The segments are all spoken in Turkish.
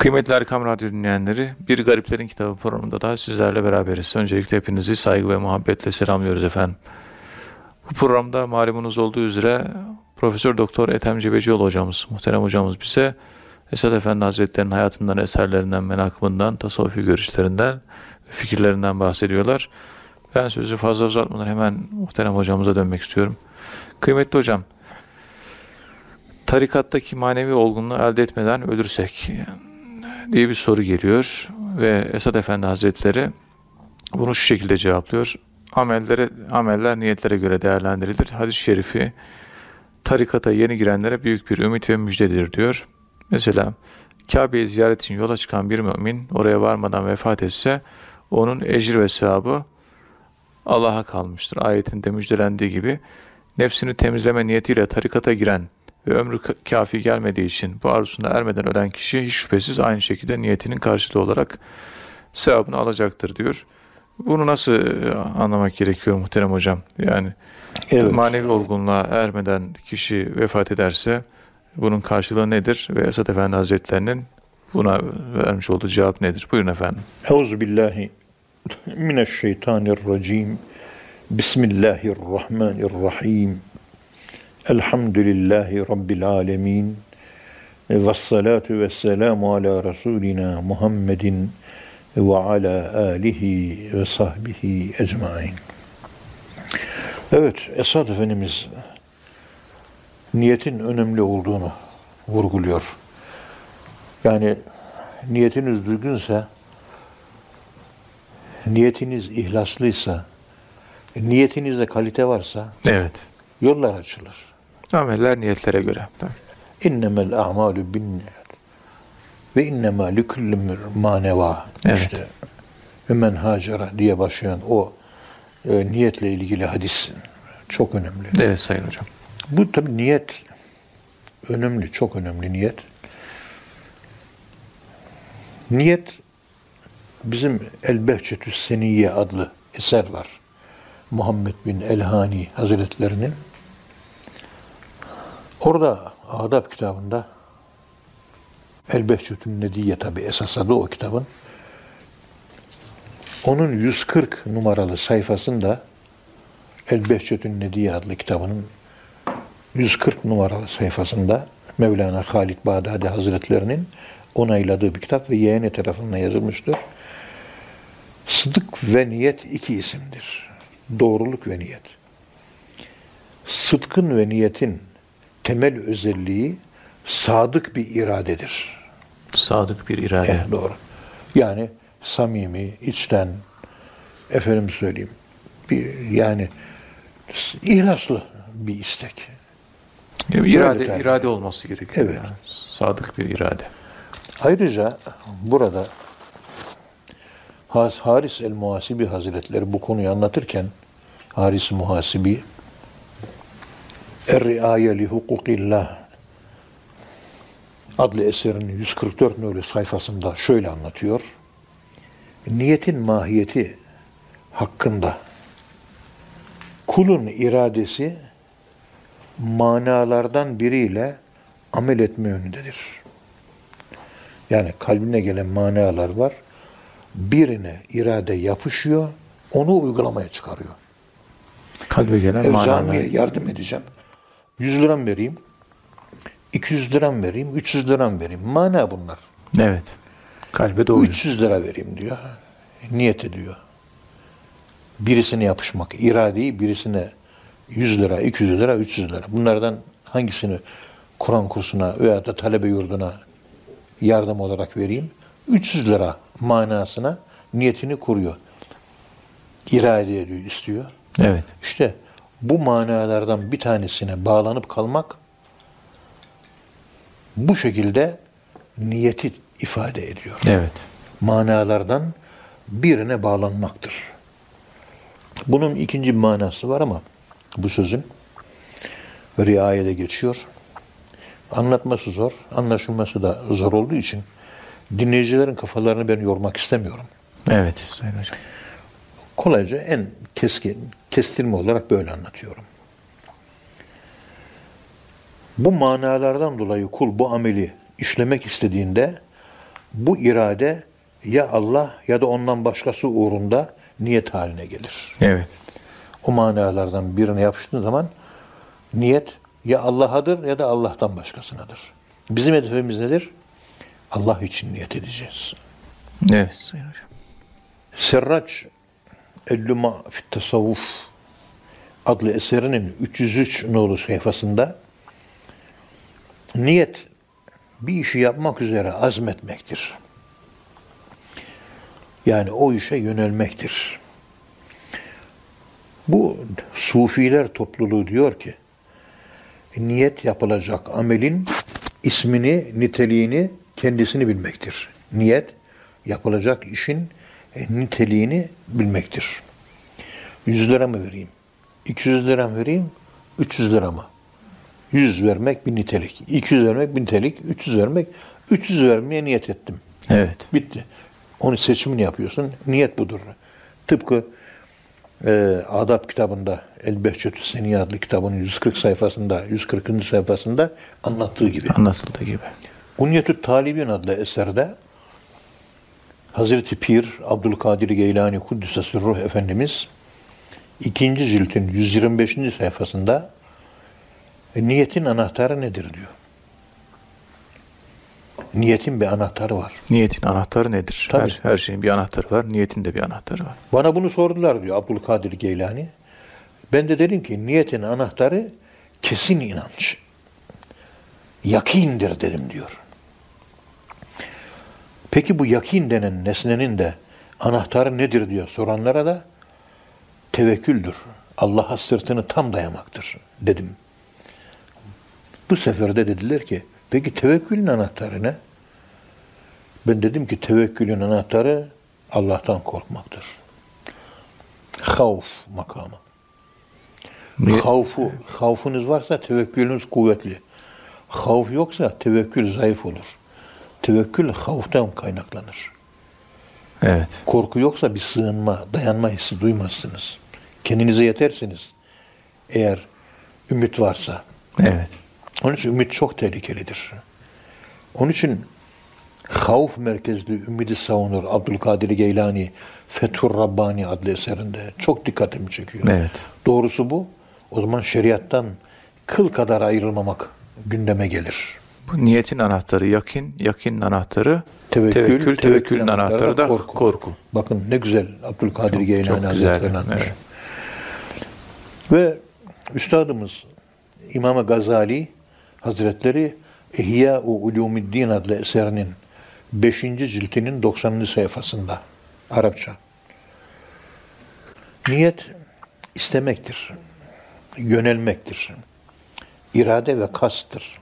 Kıymetli Erkam Radyo dinleyenleri, Bir Gariplerin Kitabı programında daha sizlerle beraberiz. Öncelikle hepinizi saygı ve muhabbetle selamlıyoruz efendim. Bu programda malumunuz olduğu üzere Profesör Doktor Ethem Cebecioğlu hocamız, muhterem hocamız bize Esad Efendi Hazretleri'nin hayatından, eserlerinden, menakımından, tasavvufi görüşlerinden fikirlerinden bahsediyorlar. Ben sözü fazla uzatmadan hemen muhterem hocamıza dönmek istiyorum. Kıymetli hocam, tarikattaki manevi olgunluğu elde etmeden ölürsek diye bir soru geliyor ve Esad Efendi Hazretleri bunu şu şekilde cevaplıyor. Amellere, ameller niyetlere göre değerlendirilir. Hadis-i şerifi tarikata yeni girenlere büyük bir ümit ve müjdedir diyor. Mesela Kabe'yi ziyaret için yola çıkan bir mümin oraya varmadan vefat etse onun ecir ve sevabı Allah'a kalmıştır. Ayetinde müjdelendiği gibi nefsini temizleme niyetiyle tarikata giren ve ömrü kafi gelmediği için bu arzusuna ermeden ölen kişi hiç şüphesiz aynı şekilde niyetinin karşılığı olarak sevabını alacaktır diyor. Bunu nasıl e, anlamak gerekiyor muhterem hocam? Yani evet. manevi olgunluğa ermeden kişi vefat ederse bunun karşılığı nedir? Ve Esad Efendi Hazretlerinin buna vermiş olduğu cevap nedir? Buyurun efendim. Euzubillahi mineşşeytanirracim. Bismillahirrahmanirrahim. Elhamdülillahi Rabbil alemin. Ve salatu ve selamu ala Resulina Muhammedin ve ala alihi ve sahbihi ecmain. Evet, Esad Efendimiz niyetin önemli olduğunu vurguluyor. Yani niyetiniz düzgünse, niyetiniz ihlaslıysa, niyetinizde kalite varsa evet. yollar açılır. Ameller niyetlere göre. İnnemel a'malu bin ve innemâ likulli maneva. Evet. İşte ve men hacera diye başlayan o e, niyetle ilgili hadis çok önemli. Evet Sayın Hocam. Bu tabi niyet önemli, çok önemli niyet. Niyet bizim El-Behçetü Seniyye adlı eser var. Muhammed bin Elhani Hazretlerinin. Orada Adab kitabında El-Behçetün Nediye tabi esas adı o kitabın. Onun 140 numaralı sayfasında El-Behçetün Nediye adlı kitabının 140 numaralı sayfasında Mevlana Halid Bağdadi Hazretlerinin onayladığı bir kitap ve yeğeni tarafından yazılmıştır. Sıdık ve niyet iki isimdir. Doğruluk ve niyet. Sıdkın ve niyetin temel özelliği sadık bir iradedir. Sadık bir irade. Evet, doğru. Yani samimi, içten, efendim söyleyeyim, bir, yani ihlaslı bir istek. Yani irade, irade, irade olması gerekiyor. Evet. Yani. Sadık bir irade. Ayrıca burada Haris el-Muhasibi Hazretleri bu konuyu anlatırken Haris Muhasibi Er-riaye li hukukillah adlı eserinin 144 nolu sayfasında şöyle anlatıyor. Niyetin mahiyeti hakkında kulun iradesi manalardan biriyle amel etme yönündedir. Yani kalbine gelen manalar var. Birine irade yapışıyor, onu uygulamaya çıkarıyor. Kalbe gelen manalar. yardım edeceğim. 100 liram vereyim. 200 liram vereyim, 300 liram vereyim. Mana bunlar. Evet. Kalbe doğru. 300 lira vereyim diyor. Niyet ediyor. Birisine yapışmak, iradeyi birisine 100 lira, 200 lira, 300 lira. Bunlardan hangisini Kur'an kursuna veya da talebe yurduna yardım olarak vereyim? 300 lira manasına niyetini kuruyor. İrade ediyor, istiyor. Evet. İşte bu manalardan bir tanesine bağlanıp kalmak bu şekilde niyeti ifade ediyor. Evet. Manalardan birine bağlanmaktır. Bunun ikinci manası var ama bu sözün riayede geçiyor. Anlatması zor, anlaşılması da zor olduğu için dinleyicilerin kafalarını ben yormak istemiyorum. Evet Sayın Hocam. Kolayca en keskin, kestirme olarak böyle anlatıyorum. Bu manalardan dolayı kul bu ameli işlemek istediğinde Bu irade ya Allah ya da ondan başkası uğrunda niyet haline gelir. Evet. O manalardan birine yapıştığın zaman niyet ya Allah'adır ya da Allah'tan başkasınadır. Bizim hedefimiz nedir? Allah için niyet edeceğiz. Evet Sayın Hocam. Serraç Elluma fit Tasavvuf adlı eserinin 303 nolu sayfasında niyet bir işi yapmak üzere azmetmektir. Yani o işe yönelmektir. Bu sufiler topluluğu diyor ki niyet yapılacak amelin ismini, niteliğini, kendisini bilmektir. Niyet yapılacak işin niteliğini bilmektir. 100 lira mı vereyim? 200 lira mı vereyim? 300 lira mı? 100 vermek bir nitelik. 200 vermek bir nitelik. 300 vermek 300 vermeye niyet ettim. Evet. Bitti. Onu seçimini yapıyorsun. Niyet budur. Tıpkı e, Adab kitabında El Behçetü Seniye adlı kitabın 140 sayfasında, 140. sayfasında anlattığı gibi. Anlatıldığı gibi. Kunyetü Talibin adlı eserde Hazreti Pir Abdülkadir Geylani Kuddüs'e Ruh Efendimiz ikinci ciltin 125. sayfasında e, niyetin anahtarı nedir diyor. Niyetin bir anahtarı var. Niyetin anahtarı nedir? Tabii. Her, her şeyin bir anahtarı var. Niyetin de bir anahtarı var. Bana bunu sordular diyor Abdülkadir Geylani. Ben de dedim ki niyetin anahtarı kesin inanç. Yakindir dedim diyor. Peki bu yakin denen nesnenin de anahtarı nedir diyor soranlara da tevekküldür. Allah'a sırtını tam dayamaktır dedim. Bu sefer de dediler ki peki tevekkülün anahtarı ne? Ben dedim ki tevekkülün anahtarı Allah'tan korkmaktır. Havf makamı. Niye- Havfu, havfunuz varsa tevekkülünüz kuvvetli. Havf yoksa tevekkül zayıf olur. Tevekkül havftan kaynaklanır. Evet. Korku yoksa bir sığınma, dayanma hissi duymazsınız. Kendinize yetersiniz. Eğer ümit varsa. Evet. Onun için ümit çok tehlikelidir. Onun için havf merkezli ümidi savunur Abdülkadir Geylani Fethur Rabbani adlı eserinde. Çok dikkatimi çekiyor. Evet. Doğrusu bu. O zaman şeriattan kıl kadar ayrılmamak gündeme gelir. Bu niyetin anahtarı yakin, yakinin anahtarı Tevekkül, tevekkül, tevekkülün anahtarı anahtarı da korku. korku. Bakın ne güzel Abdülkadir Geylani çok güzel, Hazretleri anlatmış. evet. Ve üstadımız İmam Gazali Hazretleri İhya-u Ulumiddin adlı eserinin 5. ciltinin 90. sayfasında Arapça. Niyet istemektir. Yönelmektir. İrade ve kasttır.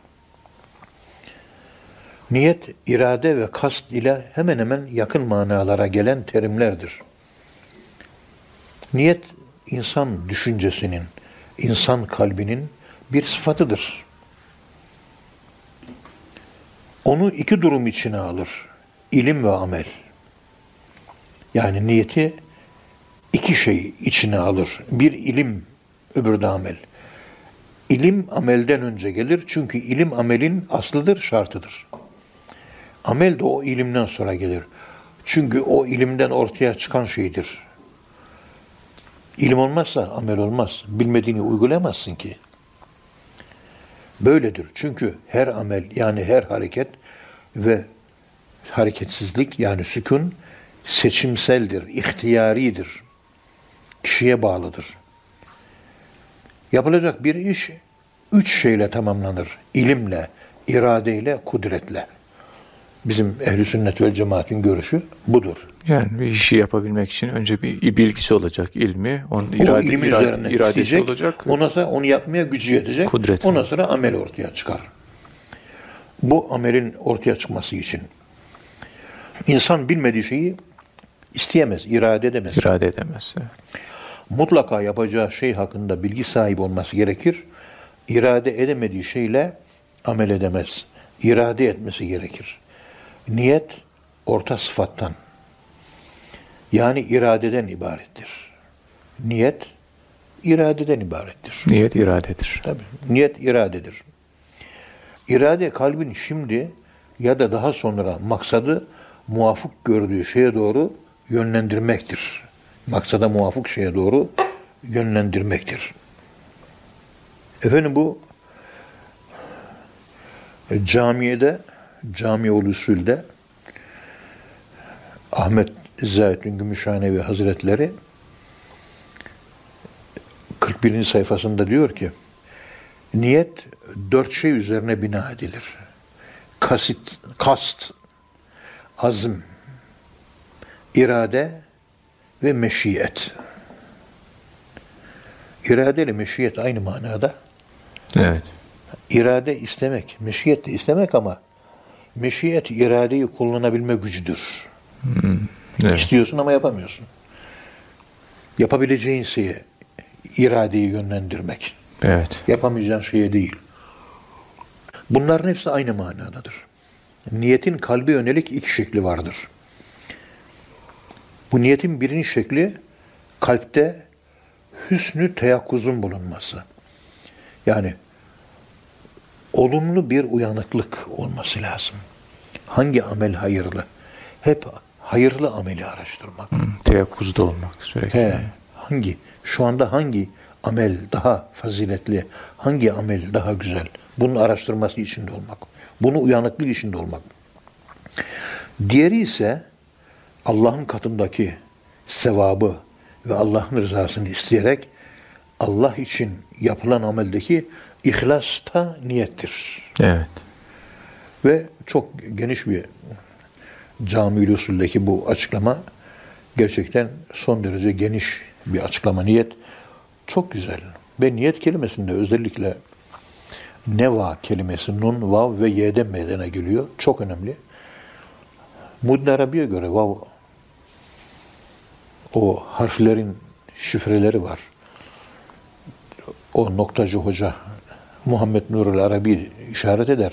Niyet, irade ve kast ile hemen hemen yakın manalara gelen terimlerdir. Niyet, insan düşüncesinin, insan kalbinin bir sıfatıdır. Onu iki durum içine alır. İlim ve amel. Yani niyeti iki şey içine alır. Bir ilim, öbür de amel. İlim amelden önce gelir çünkü ilim amelin aslıdır, şartıdır. Amel de o ilimden sonra gelir. Çünkü o ilimden ortaya çıkan şeydir. İlim olmazsa amel olmaz. Bilmediğini uygulayamazsın ki. Böyledir. Çünkü her amel yani her hareket ve hareketsizlik yani sükun seçimseldir, ihtiyaridir. Kişiye bağlıdır. Yapılacak bir iş üç şeyle tamamlanır. İlimle, iradeyle, kudretle. Bizim ehli sünnet vel cemaatin görüşü budur. Yani bir işi yapabilmek için önce bir bilgisi olacak, ilmi, onun irade, ilmin irade- iradesi isteyecek, olacak. Ondan sonra onu yapmaya gücü yetecek. Kudret. Ondan sonra amel ortaya çıkar. Bu amelin ortaya çıkması için insan bilmediği şeyi isteyemez, irade edemez. irade edemez. Mutlaka yapacağı şey hakkında bilgi sahibi olması gerekir. İrade edemediği şeyle amel edemez. İrade etmesi gerekir. Niyet orta sıfattan yani iradeden ibarettir. Niyet iradeden ibarettir. Niyet iradedir. Tabii. Niyet iradedir. İrade kalbin şimdi ya da daha sonra maksadı muvafık gördüğü şeye doğru yönlendirmektir. Maksada muvafık şeye doğru yönlendirmektir. Efendim bu e, camiyede, cami usulde Ahmet Zahidin Gümüşhanevi Hazretleri 41. sayfasında diyor ki niyet dört şey üzerine bina edilir. Kasit, kast, azm, irade ve meşiyet. İrade ile meşiyet aynı manada. Evet. İrade istemek, meşiyet de istemek ama meşiyet iradeyi kullanabilme gücüdür. Evet. İstiyorsun ama yapamıyorsun. Yapabileceğin şeye iradeyi yönlendirmek. Evet. Yapamayacağın şeye değil. Bunların hepsi aynı manadadır. Niyetin kalbe yönelik iki şekli vardır. Bu niyetin birinci şekli kalpte hüsnü teyakkuzun bulunması. Yani olumlu bir uyanıklık olması lazım. Hangi amel hayırlı? Hep hayırlı ameli araştırmak. Hı, Teyakkuzda olmak sürekli. He, hangi şu anda hangi amel daha faziletli, hangi amel daha güzel? Bunun araştırması içinde olmak. Bunu uyanıklık içinde olmak. Diğeri ise Allah'ın katındaki sevabı ve Allah'ın rızasını isteyerek Allah için yapılan ameldeki ihlasta niyettir. Evet. Ve çok geniş bir cami usuldeki bu açıklama gerçekten son derece geniş bir açıklama. Niyet çok güzel. Ve niyet kelimesinde özellikle neva kelimesi nun, vav ve y'den meydana geliyor. Çok önemli. Muddin Arabi'ye göre vav o harflerin şifreleri var. O noktacı hoca Muhammed Nurul Arabi işaret eder.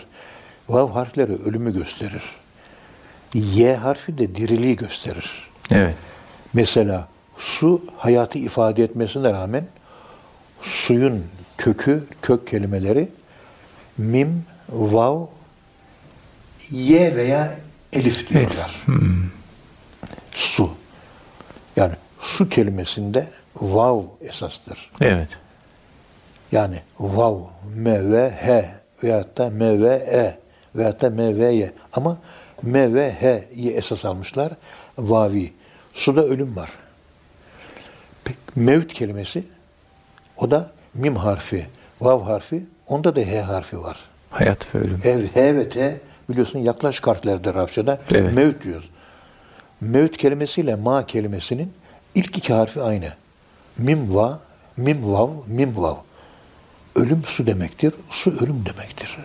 Vav harfleri ölümü gösterir. Y harfi de diriliği gösterir. Evet. Mesela su hayatı ifade etmesine rağmen suyun kökü, kök kelimeleri mim, vav, ye veya elif diyorlar. Su. Yani su kelimesinde vav esastır. Evet. Yani vav, me ve he veyahut da me ve e veyahut da me ve ye. Ama me ve he'yi esas almışlar. Vavi. Suda ölüm var. Mevt kelimesi o da mim harfi, vav harfi, onda da he harfi var. Hayat ve ölüm. He, he ve te biliyorsun yaklaş kartlarda Arapçada Evet. mevt diyoruz. Mevt kelimesiyle ma kelimesinin ilk iki harfi aynı. Mim va, mim vav, mim vav. Ölüm su demektir, su ölüm demektir.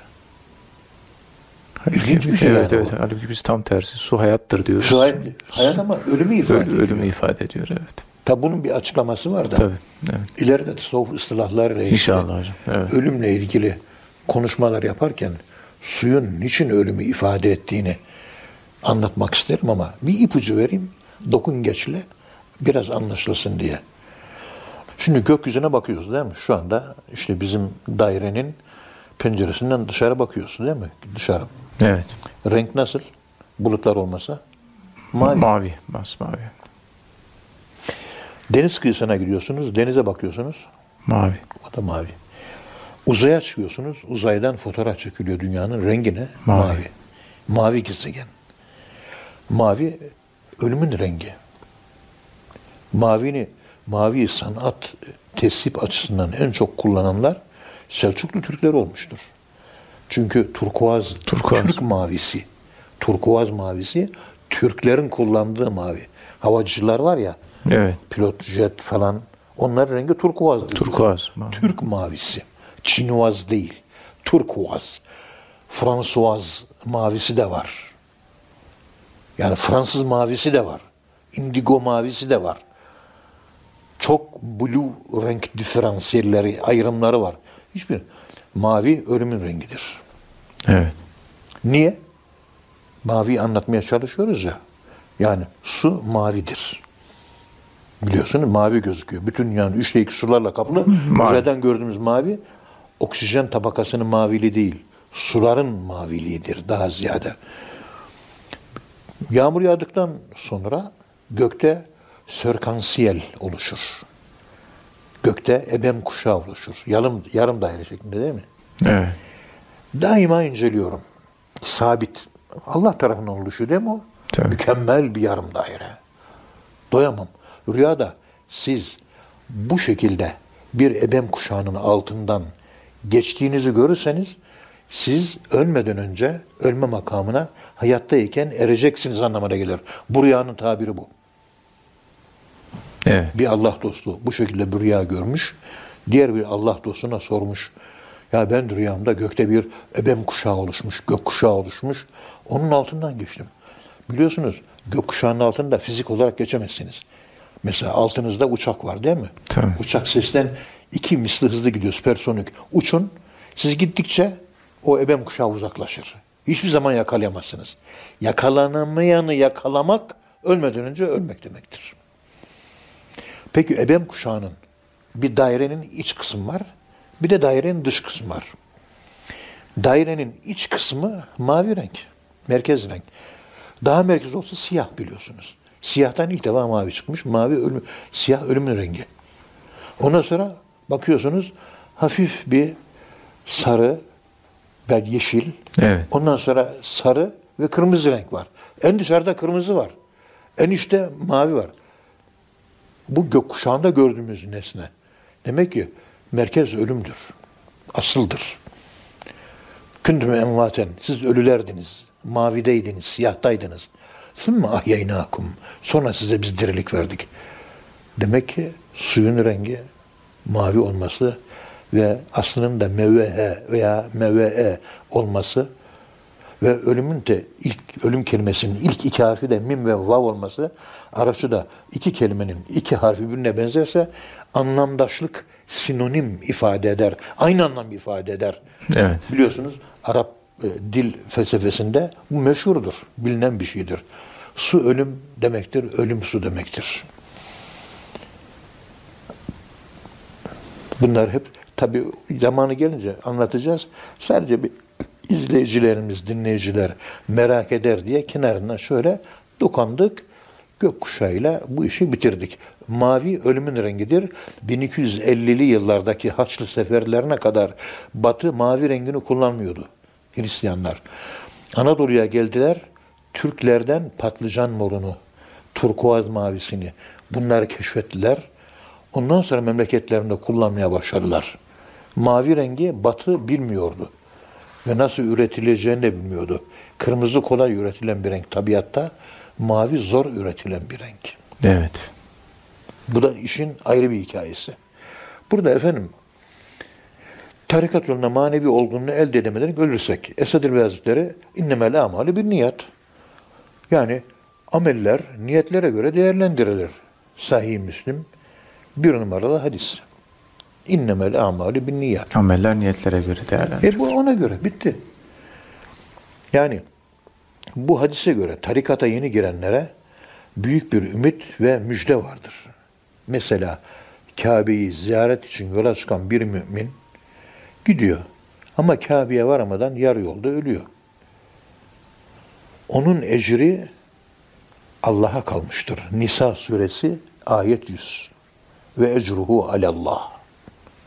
İlginç bir şey evet yani evet. bu. Halbuki biz tam tersi. Su hayattır diyoruz. Su hayat, hayat ama ölümü ifade Öl- ediyor. ölümü ifade ediyor evet. Tabi bunun bir açıklaması var da. Tabii. Evet. İleride tasavvuf ıslahlarıyla ilgili, İnşallah hocam. Evet. ölümle ilgili konuşmalar yaparken suyun niçin ölümü ifade ettiğini anlatmak isterim ama bir ipucu vereyim. Dokun geçle biraz anlaşılsın diye. Şimdi gökyüzüne bakıyoruz değil mi? Şu anda işte bizim dairenin penceresinden dışarı bakıyorsun değil mi? Dışarı. Evet. Renk nasıl? Bulutlar olmasa? Mavi. Mavi. Masmavi. Deniz kıyısına gidiyorsunuz, denize bakıyorsunuz. Mavi. O da mavi. Uzaya çıkıyorsunuz. Uzaydan fotoğraf çekiliyor dünyanın rengine. Mavi. Mavi. Mavi gezegen. Mavi ölümün rengi. Mavini, mavi sanat tesip açısından en çok kullananlar Selçuklu Türkler olmuştur. Çünkü turkuaz, Turkuaz. Türk mavisi, turkuaz mavisi Türklerin kullandığı mavi. Havacılar var ya, Evet. pilot jet falan onların rengi turkuazdır. Turkuaz. Mavi. Türk mavisi. Çinvaz değil. Turkuaz. Fransuaz mavisi de var. Yani Fransız mavisi de var. Indigo mavisi de var. Çok blue renk diferansiyelleri, ayrımları var. Hiçbir. Mavi ölümün rengidir. Evet. Niye? Mavi anlatmaya çalışıyoruz ya. Yani su mavidir. Biliyorsunuz mavi gözüküyor. Bütün yani üçte iki sularla kaplı. Uzaydan gördüğümüz mavi oksijen tabakasının mavili değil. Suların maviliğidir daha ziyade. Yağmur yağdıktan sonra gökte sörkansiyel oluşur. Gökte ebem kuşağı oluşur. Yarım, yarım daire şeklinde değil mi? Evet. Daima inceliyorum. Sabit. Allah tarafından oluşuyor değil mi o? Tabii. Mükemmel bir yarım daire. Doyamam. Rüyada siz bu şekilde bir ebem kuşağının altından geçtiğinizi görürseniz siz ölmeden önce ölme makamına hayattayken ereceksiniz anlamına gelir. Bu rüyanın tabiri bu. Evet. Bir Allah dostu bu şekilde bir rüya görmüş. Diğer bir Allah dostuna sormuş. Ya ben rüyamda gökte bir ebem kuşağı oluşmuş, gök kuşağı oluşmuş. Onun altından geçtim. Biliyorsunuz gök kuşağının altında fizik olarak geçemezsiniz. Mesela altınızda uçak var değil mi? Tabii. Uçak sesten iki misli hızlı gidiyor süpersonik. Uçun. Siz gittikçe o ebem kuşağı uzaklaşır. Hiçbir zaman yakalayamazsınız. Yakalanamayanı yakalamak ölmeden önce ölmek demektir. Peki ebem kuşağının bir dairenin iç kısmı var, bir de dairenin dış kısmı var. Dairenin iç kısmı mavi renk, merkez renk. Daha merkez olsa siyah biliyorsunuz. Siyahtan ilk defa mavi çıkmış. Mavi ölüm, siyah ölümün rengi. Ondan sonra bakıyorsunuz hafif bir sarı, belki yeşil. Evet. Ondan sonra sarı ve kırmızı renk var. En dışarıda kırmızı var. En içte mavi var. Bu gökkuşağında gördüğümüz nesne. Demek ki merkez ölümdür. Asıldır. Kündüm envaten. Siz ölülerdiniz. Mavideydiniz, siyahtaydınız. Sümme ahyaynâkum. Sonra size biz dirilik verdik. Demek ki suyun rengi mavi olması ve aslının da mevvehe veya mevve'e olması ve ölümün de ilk ölüm kelimesinin ilk iki harfi de mim ve vav olması Arapçada da iki kelimenin iki harfi birbirine benzerse anlamdaşlık sinonim ifade eder. Aynı anlam ifade eder. Evet. Biliyorsunuz Arap e, dil felsefesinde bu meşhurdur. Bilinen bir şeydir. Su ölüm demektir, ölüm su demektir. Bunlar hep tabi zamanı gelince anlatacağız. Sadece bir izleyicilerimiz, dinleyiciler merak eder diye kenarına şöyle dokandık. Gökkuşağıyla bu işi bitirdik. Mavi ölümün rengidir. 1250'li yıllardaki Haçlı seferlerine kadar Batı mavi rengini kullanmıyordu Hristiyanlar. Anadolu'ya geldiler. Türklerden patlıcan morunu, turkuaz mavisini bunları keşfettiler. Ondan sonra memleketlerinde kullanmaya başladılar. Mavi rengi Batı bilmiyordu ve nasıl üretileceğini de bilmiyordu. Kırmızı kolay üretilen bir renk tabiatta, mavi zor üretilen bir renk. Evet. Bu da işin ayrı bir hikayesi. Burada efendim tarikat yolunda manevi olgunluğu elde edemeden ölürsek Esad Elbi Hazretleri innemel amali bir niyet. Yani ameller niyetlere göre değerlendirilir. Sahih Müslim bir numaralı hadis. İnnemel amali bin niyet. Ameller niyetlere göre değerlendirilir. E bu ona göre bitti. Yani bu hadise göre tarikata yeni girenlere büyük bir ümit ve müjde vardır. Mesela Kabe'yi ziyaret için yola çıkan bir mümin gidiyor. Ama Kabe'ye varamadan yarı yolda ölüyor. Onun ecri Allah'a kalmıştır. Nisa suresi ayet 100. Ve ecruhu alallah.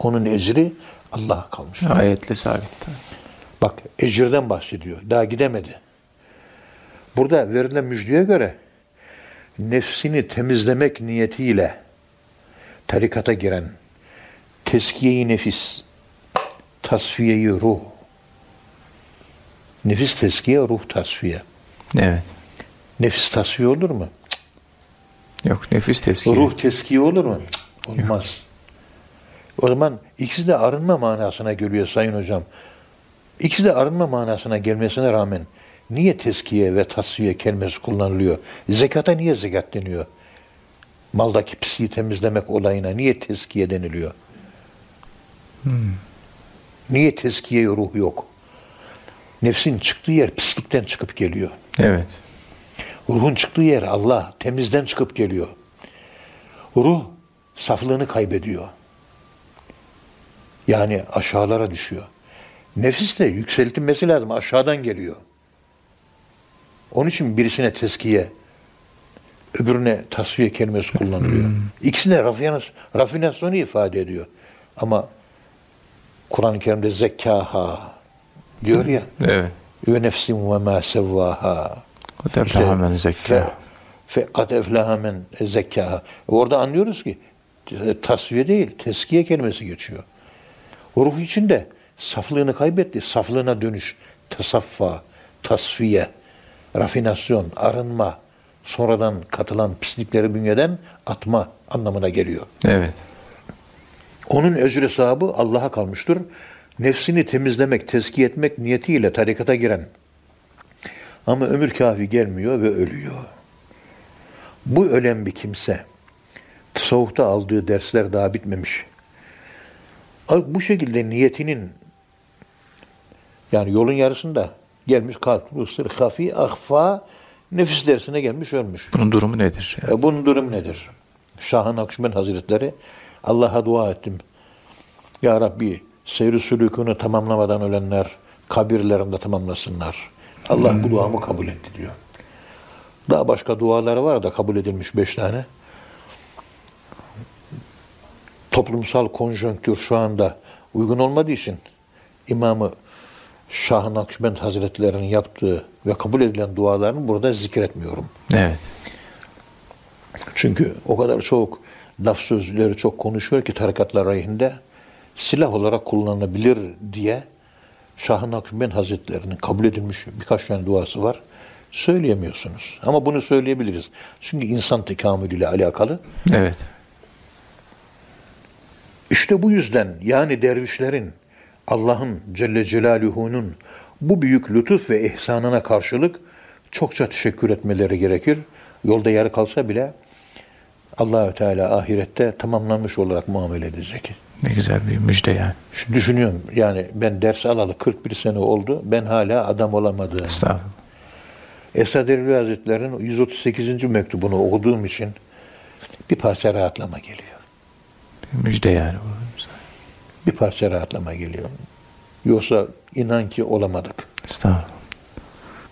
Onun ecri Allah'a kalmıştır. Ayetle sabit. Bak ecirden bahsediyor. Daha gidemedi. Burada verilen müjdeye göre nefsini temizlemek niyetiyle tarikata giren teskiyeyi nefis, tasfiyeyi ruh, nefis teskiye, ruh tasfiye. Evet. Nefis tasfiye olur mu? Yok nefis teskiye. Ruh teskiye olur mu? Olmaz. O zaman ikisi de arınma manasına geliyor Sayın Hocam. İkisi de arınma manasına gelmesine rağmen niye teskiye ve tasfiye kelimesi kullanılıyor? Zekata niye zekat deniyor? Maldaki pisliği temizlemek olayına niye teskiye deniliyor? Niye teskiye ruh yok? Nefsin çıktığı yer pislikten çıkıp geliyor. Evet. Ruhun çıktığı yer Allah, temizden çıkıp geliyor. Ruh saflığını kaybediyor. Yani aşağılara düşüyor. Nefis de yükseltilmesi lazım, aşağıdan geliyor. Onun için birisine teskiye, öbürüne tasfiye kelimesi kullanılıyor. İkisi de rafinas, rafinasyonu ifade ediyor. Ama Kur'an-ı Kerim'de zekkaha diyor ya Evet. ve nefsin ve ma sevvaha Kod eflaha men zekkâha. fe kad eflaha men zekkaha. Orada anlıyoruz ki e, tasfiye değil, teskiye kelimesi geçiyor. Ruh içinde saflığını kaybetti. Saflığına dönüş, tasaffa, tasfiye, rafinasyon, arınma, sonradan katılan pislikleri bünyeden atma anlamına geliyor. Evet. Onun ecri sahibi Allah'a kalmıştır. Nefsini temizlemek, tezkiye etmek niyetiyle tarikata giren ama ömür kafi gelmiyor ve ölüyor. Bu ölen bir kimse tasavvufta aldığı dersler daha bitmemiş. Bu şekilde niyetinin yani yolun yarısında gelmiş kalkmış sır hafi ahfa nefis dersine gelmiş ölmüş. Bunun durumu nedir? E, bunun durumu nedir? Şahın Akşubend Hazretleri Allah'a dua ettim. Ya Rabbi seyri sülükünü tamamlamadan ölenler kabirlerinde tamamlasınlar. Allah bu duamı kabul etti diyor. Daha başka duaları var da kabul edilmiş beş tane. Toplumsal konjonktür şu anda uygun olmadığı için imamı Şah-ı Nakşibend Hazretleri'nin yaptığı ve kabul edilen dualarını burada zikretmiyorum. Evet. Çünkü o kadar çok laf sözleri çok konuşuyor ki tarikatlar aleyhinde silah olarak kullanılabilir diye Şah-ı Nakşibend Hazretleri'nin kabul edilmiş birkaç tane duası var. Söyleyemiyorsunuz. Ama bunu söyleyebiliriz. Çünkü insan tekamülüyle alakalı. Evet. İşte bu yüzden yani dervişlerin Allah'ın Celle Celaluhu'nun bu büyük lütuf ve ihsanına karşılık çokça teşekkür etmeleri gerekir. Yolda yarı kalsa bile Allahü Teala ahirette tamamlanmış olarak muamele edecek. Ne güzel bir müjde yani. Şu düşünüyorum yani ben ders alalı 41 sene oldu. Ben hala adam olamadım. Estağfurullah. Esad Erbil Hazretleri'nin 138. mektubunu okuduğum için bir parça rahatlama geliyor. Müjde yani. Bir parça rahatlama geliyor. Yoksa inan ki olamadık. Estağfurullah.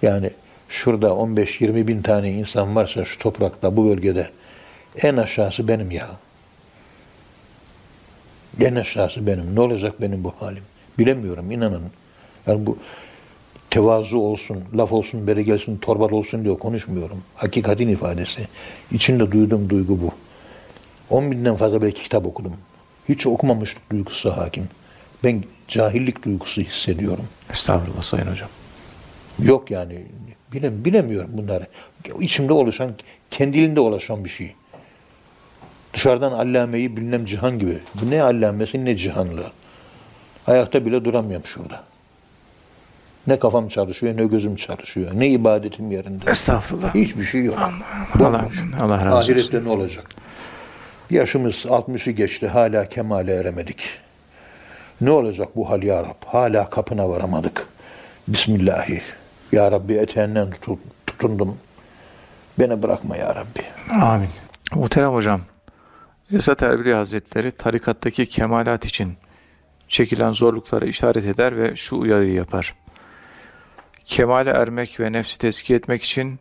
Yani şurada 15-20 bin tane insan varsa şu toprakta, bu bölgede en aşağısı benim ya. En aşağısı benim. Ne olacak benim bu halim? Bilemiyorum inanın. Yani bu tevazu olsun, laf olsun, beri gelsin, torba olsun diye konuşmuyorum. Hakikatin ifadesi. İçinde duyduğum duygu bu. 10 binden fazla belki kitap okudum. Hiç okumamışlık duygusu hakim. Ben cahillik duygusu hissediyorum. Estağfurullah Sayın Hocam. Yok yani bilem, bilemiyorum bunları. İçimde oluşan, kendiliğinde oluşan bir şey. Dışarıdan allameyi bilmem cihan gibi. Bu ne allamesi ne cihanlı. Ayakta bile duramıyorum şurada. Ne kafam çalışıyor ne gözüm çalışıyor. Ne ibadetim yerinde. Estağfurullah. Hiçbir şey yok. Allah, Bomboş. Allah razı olsun. Ahirette ne olacak? Yaşımız 60'ı geçti hala kemale eremedik. Ne olacak bu hal ya Rab? Hala kapına varamadık. Bismillahi. Ya Rabbi eteğinden tutu- tutundum. Beni bırakma ya Rabbi. Amin. Muhterem hocam, Esat Erbil Hazretleri tarikattaki kemalat için çekilen zorluklara işaret eder ve şu uyarıyı yapar. Kemale ermek ve nefsi tezkiye etmek için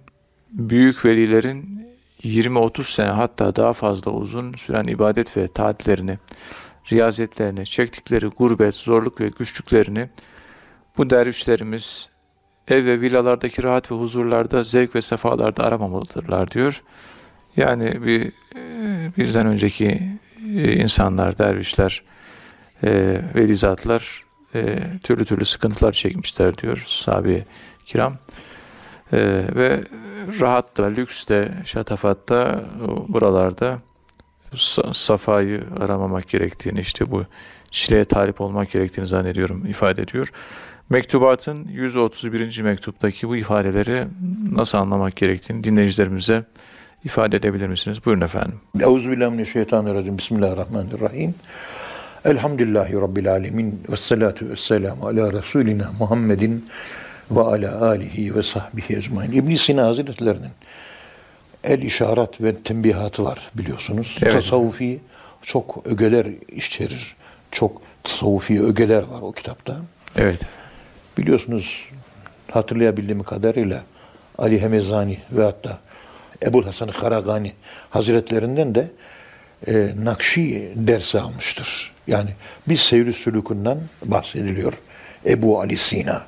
büyük velilerin 20-30 sene hatta daha fazla uzun süren ibadet ve taatlerini, riyazetlerini, çektikleri gurbet, zorluk ve güçlüklerini bu dervişlerimiz ev ve villalardaki rahat ve huzurlarda, zevk ve sefalarda aramamalıdırlar diyor. Yani bir e, bizden önceki e, insanlar, dervişler, e, velizatlar e, türlü türlü sıkıntılar çekmişler diyor sahabe kiram. E, ve rahat da, lüks de, şatafatta o buralarda sa- safayı aramamak gerektiğini, işte bu çileye talip olmak gerektiğini zannediyorum ifade ediyor. Mektubatın 131. mektuptaki bu ifadeleri nasıl anlamak gerektiğini dinleyicilerimize ifade edebilir misiniz? Buyurun efendim. Euzubillahimineşşeytanirracim. Bismillahirrahmanirrahim. Elhamdülillahi Rabbil alemin. Ve salatu ve selamu ala Resulina Muhammedin ve ala alihi ve sahbihi ecmain. İbn Sina Hazretlerinin el işaret ve tembihatı var biliyorsunuz. Evet. Tasavvufi çok ögeler içerir. Çok tasavvufi ögeler var o kitapta. Evet. Biliyorsunuz hatırlayabildiğim kadarıyla Ali Hemezani ve hatta Ebul Hasan Karagani Hazretlerinden de e, Nakşi dersi almıştır. Yani bir seyri sülükünden bahsediliyor. Ebu Ali Sina.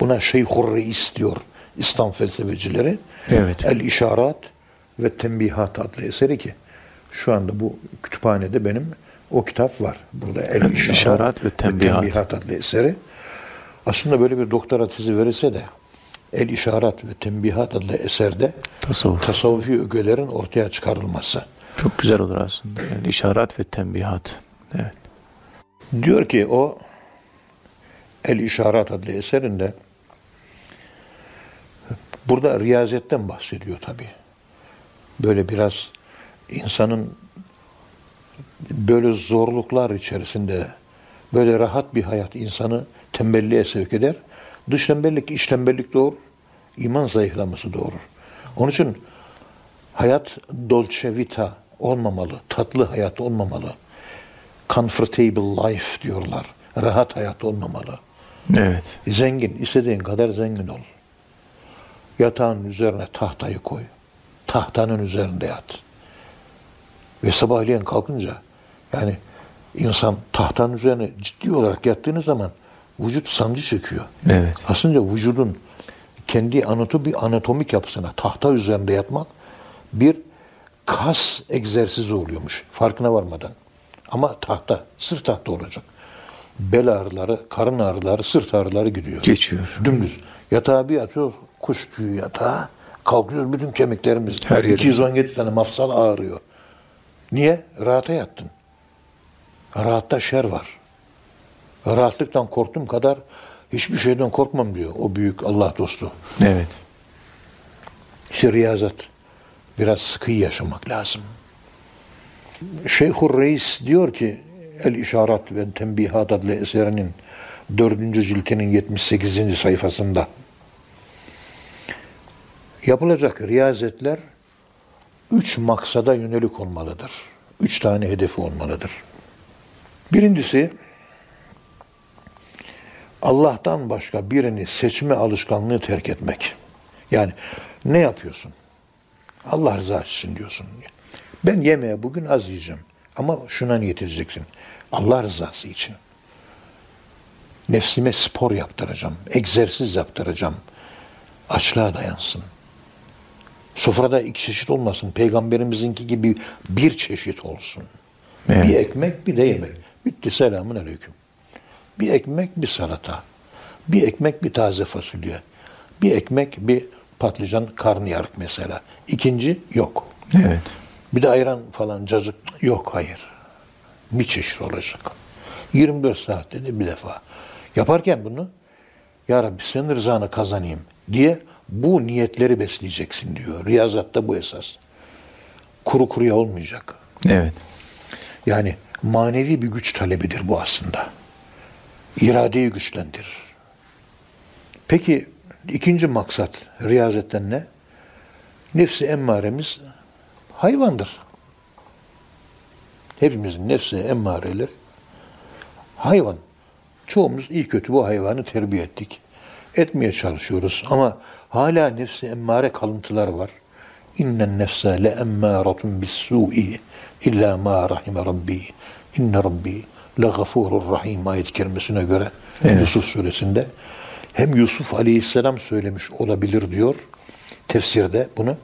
Buna Şeyhur Reis diyor İslam felsefecileri. Evet. El İşarat ve Tembihat adlı eseri ki şu anda bu kütüphanede benim o kitap var. Burada El İşarat, İşarat ve Tembihat. adlı eseri. Aslında böyle bir doktora tezi verirse de El İşarat ve Tembihat adlı eserde Tasavvuf. tasavvufi ögelerin ortaya çıkarılması. Çok güzel olur aslında. Yani işaret ve tembihat. Evet. Diyor ki o El İşarat adlı eserinde burada riyazetten bahsediyor tabi. Böyle biraz insanın böyle zorluklar içerisinde böyle rahat bir hayat insanı tembelliğe sevk eder. Dış tembellik, iç tembellik doğurur. iman zayıflaması doğurur. Onun için hayat dolce vita olmamalı, tatlı hayat olmamalı. Comfortable life diyorlar. Rahat hayat olmamalı. Evet. Zengin, istediğin kadar zengin ol. Yatağın üzerine tahtayı koy. Tahtanın üzerinde yat. Ve sabahleyin kalkınca yani insan tahtanın üzerine ciddi olarak yattığınız zaman vücut sancı çekiyor. Evet. Aslında vücudun kendi anatomi, anatomik yapısına tahta üzerinde yatmak bir kas egzersizi oluyormuş farkına varmadan. Ama tahta, sırt tahta olacak. Bel ağrıları, karın ağrıları, sırt ağrıları gidiyor. Geçiyor. Dümdüz. Yatağa bir yatıyor, kuş tüyü yatağa. Kalkıyoruz bütün kemiklerimiz. Her yerimiz. 217 tane mafsal ağrıyor. Niye? Rahata yattın. Rahatta şer var. Rahatlıktan korktuğum kadar hiçbir şeyden korkmam diyor o büyük Allah dostu. Evet. İşte riyazat. Biraz sıkı yaşamak lazım. Şeyhur Reis diyor ki El İşarat ve Tembihat adlı eserinin dördüncü ciltinin 78. sayfasında yapılacak riyazetler üç maksada yönelik olmalıdır. Üç tane hedefi olmalıdır. Birincisi Allah'tan başka birini seçme alışkanlığı terk etmek. Yani ne yapıyorsun? Allah rızası için diyorsun. Ben yemeğe bugün az yiyeceğim. Ama şuna niyet. Allah rızası için. Nefsime spor yaptıracağım. Egzersiz yaptıracağım. Açlığa dayansın. Sofrada iki çeşit olmasın. Peygamberimizinki gibi bir çeşit olsun. Evet. Bir ekmek bir de yemek. Bitti selamun aleyküm. Bir ekmek bir salata. Bir ekmek bir taze fasulye. Bir ekmek bir patlıcan karnıyarık mesela. İkinci yok. Evet. Bir de ayran falan cacık yok hayır. Bir çeşit olacak. 24 saat dedi bir defa. Yaparken bunu Ya Rabbi senin rızanı kazanayım diye bu niyetleri besleyeceksin diyor. Riyazatta bu esas. Kuru kuruya olmayacak. Evet. Yani manevi bir güç talebidir bu aslında. İradeyi güçlendirir. Peki ikinci maksat riyazetten ne? Nefsi emmaremiz hayvandır. Hepimizin nefsi emmareleri hayvan. Çoğumuz iyi kötü bu hayvanı terbiye ettik. Etmeye çalışıyoruz ama hala nefsi emmare kalıntıları var. İnnen nefse le emmâratun bis su'i illa ma rahime rabbi. İnne rabbi le gafurur rahim ayet kerimesine göre Evet. Yusuf suresinde hem Yusuf aleyhisselam söylemiş olabilir diyor tefsirde bunu